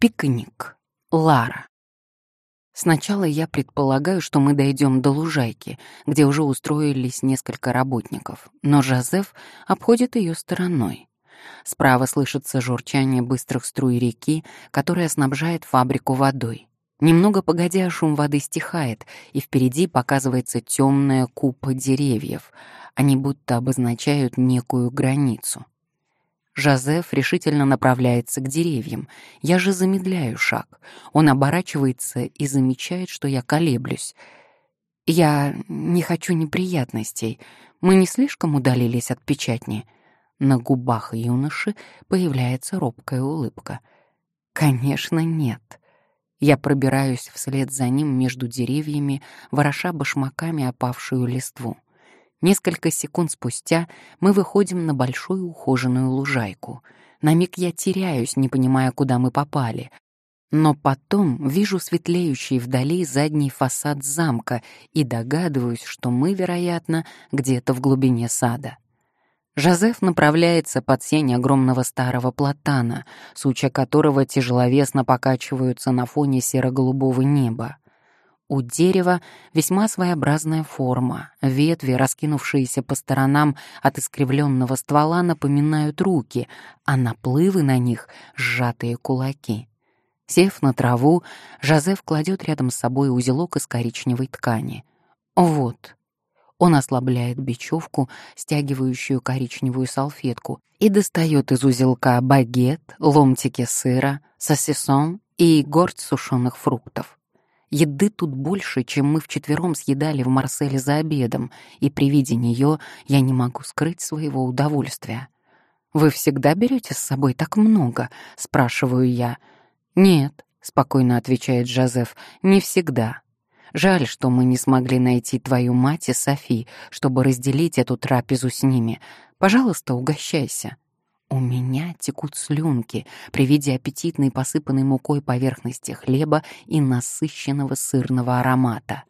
Пикник. Лара. Сначала я предполагаю, что мы дойдем до лужайки, где уже устроились несколько работников, но Жозеф обходит ее стороной. Справа слышится журчание быстрых струй реки, которая снабжает фабрику водой. Немного погодя, шум воды стихает, и впереди показывается темная купа деревьев. Они будто обозначают некую границу. Жозеф решительно направляется к деревьям. Я же замедляю шаг. Он оборачивается и замечает, что я колеблюсь. Я не хочу неприятностей. Мы не слишком удалились от печатни. На губах юноши появляется робкая улыбка. Конечно, нет. Я пробираюсь вслед за ним между деревьями, вороша башмаками опавшую листву. Несколько секунд спустя мы выходим на большую ухоженную лужайку. На миг я теряюсь, не понимая, куда мы попали. Но потом вижу светлеющий вдали задний фасад замка и догадываюсь, что мы, вероятно, где-то в глубине сада. Жозеф направляется под сень огромного старого платана, сучья которого тяжеловесно покачиваются на фоне серо-голубого неба. У дерева весьма своеобразная форма. Ветви, раскинувшиеся по сторонам от искривленного ствола, напоминают руки, а наплывы на них — сжатые кулаки. Сев на траву, Жозеф кладет рядом с собой узелок из коричневой ткани. Вот. Он ослабляет бечевку, стягивающую коричневую салфетку, и достает из узелка багет, ломтики сыра, сосисон и горсть сушеных фруктов. Еды тут больше, чем мы вчетвером съедали в Марселе за обедом, и при виде нее я не могу скрыть своего удовольствия. «Вы всегда берете с собой так много?» — спрашиваю я. «Нет», — спокойно отвечает Жозеф, — «не всегда. Жаль, что мы не смогли найти твою мать и Софи, чтобы разделить эту трапезу с ними. Пожалуйста, угощайся». У меня текут слюнки при виде аппетитной посыпанной мукой поверхности хлеба и насыщенного сырного аромата.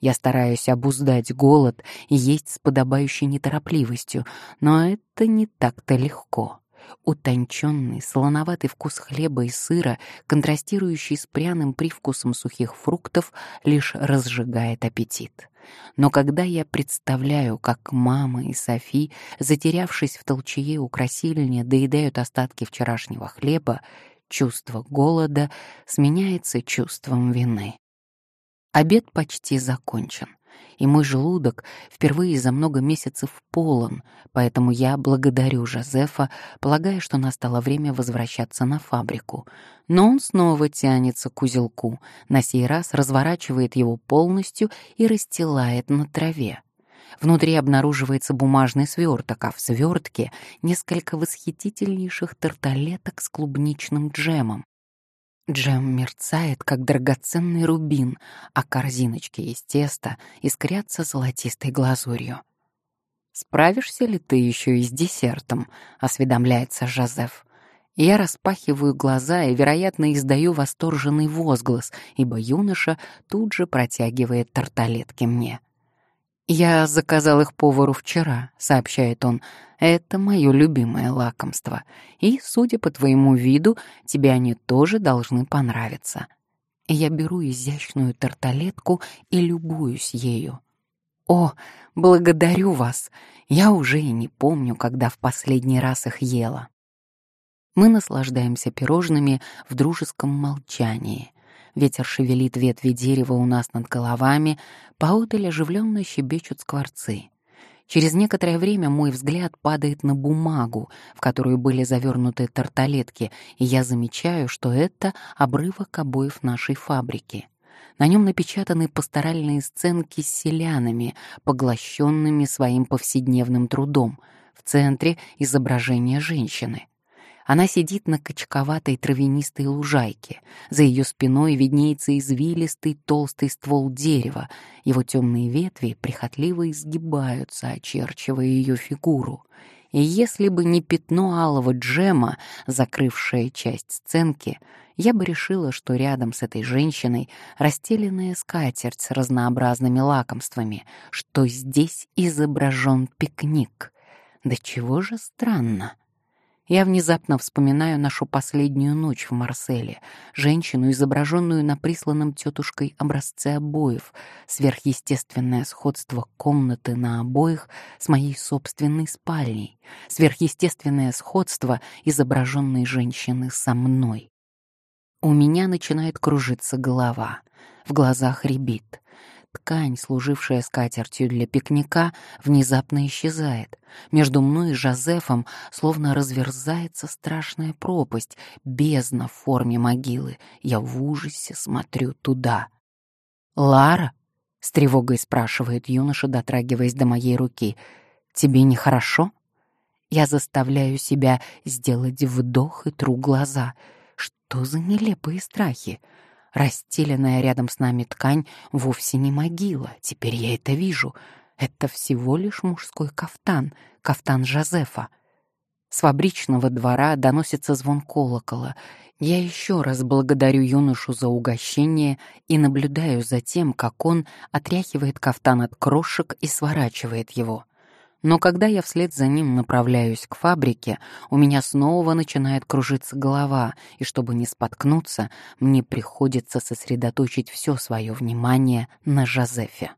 Я стараюсь обуздать голод и есть с подобающей неторопливостью, но это не так-то легко. Утонченный, солоноватый вкус хлеба и сыра, контрастирующий с пряным привкусом сухих фруктов, лишь разжигает аппетит. Но когда я представляю, как мама и Софи, затерявшись в толчее у красильни, доедают остатки вчерашнего хлеба, чувство голода сменяется чувством вины. Обед почти закончен и мой желудок впервые за много месяцев полон, поэтому я благодарю Жозефа, полагая, что настало время возвращаться на фабрику. Но он снова тянется к узелку, на сей раз разворачивает его полностью и расстилает на траве. Внутри обнаруживается бумажный сверток, а в свертке несколько восхитительнейших тарталеток с клубничным джемом. Джем мерцает, как драгоценный рубин, а корзиночки из теста искрятся золотистой глазурью. «Справишься ли ты еще и с десертом?» — осведомляется Жозеф. Я распахиваю глаза и, вероятно, издаю восторженный возглас, ибо юноша тут же протягивает тарталетки мне. «Я заказал их повару вчера», — сообщает он. «Это мое любимое лакомство. И, судя по твоему виду, тебе они тоже должны понравиться». Я беру изящную тарталетку и любуюсь ею. «О, благодарю вас! Я уже и не помню, когда в последний раз их ела». Мы наслаждаемся пирожными в дружеском молчании. Ветер шевелит ветви дерева у нас над головами, поодаль оживленно щебечут скворцы. Через некоторое время мой взгляд падает на бумагу, в которую были завернуты тарталетки, и я замечаю, что это обрывок обоев нашей фабрики. На нем напечатаны пасторальные сценки с селянами, поглощенными своим повседневным трудом. В центре — изображение женщины — она сидит на качковатой травянистой лужайке. За ее спиной виднеется извилистый толстый ствол дерева. Его темные ветви прихотливо изгибаются, очерчивая ее фигуру. И если бы не пятно алого джема, закрывшее часть сценки, я бы решила, что рядом с этой женщиной расстеленная скатерть с разнообразными лакомствами, что здесь изображен пикник. Да чего же странно. Я внезапно вспоминаю нашу последнюю ночь в Марселе, женщину, изображенную на присланном тетушкой образце обоев, сверхъестественное сходство комнаты на обоих с моей собственной спальней, сверхъестественное сходство изображенной женщины со мной. У меня начинает кружиться голова, в глазах рябит. Ткань, служившая скатертью для пикника, внезапно исчезает. Между мной и Жозефом словно разверзается страшная пропасть, бездна в форме могилы. Я в ужасе смотрю туда. «Лара?» — с тревогой спрашивает юноша, дотрагиваясь до моей руки. «Тебе нехорошо?» Я заставляю себя сделать вдох и тру глаза. Что за нелепые страхи? Расстеленная рядом с нами ткань вовсе не могила, теперь я это вижу. Это всего лишь мужской кафтан, кафтан Жозефа. С фабричного двора доносится звон колокола. Я еще раз благодарю юношу за угощение и наблюдаю за тем, как он отряхивает кафтан от крошек и сворачивает его — но когда я вслед за ним направляюсь к фабрике, у меня снова начинает кружиться голова, и чтобы не споткнуться, мне приходится сосредоточить все свое внимание на Жозефе.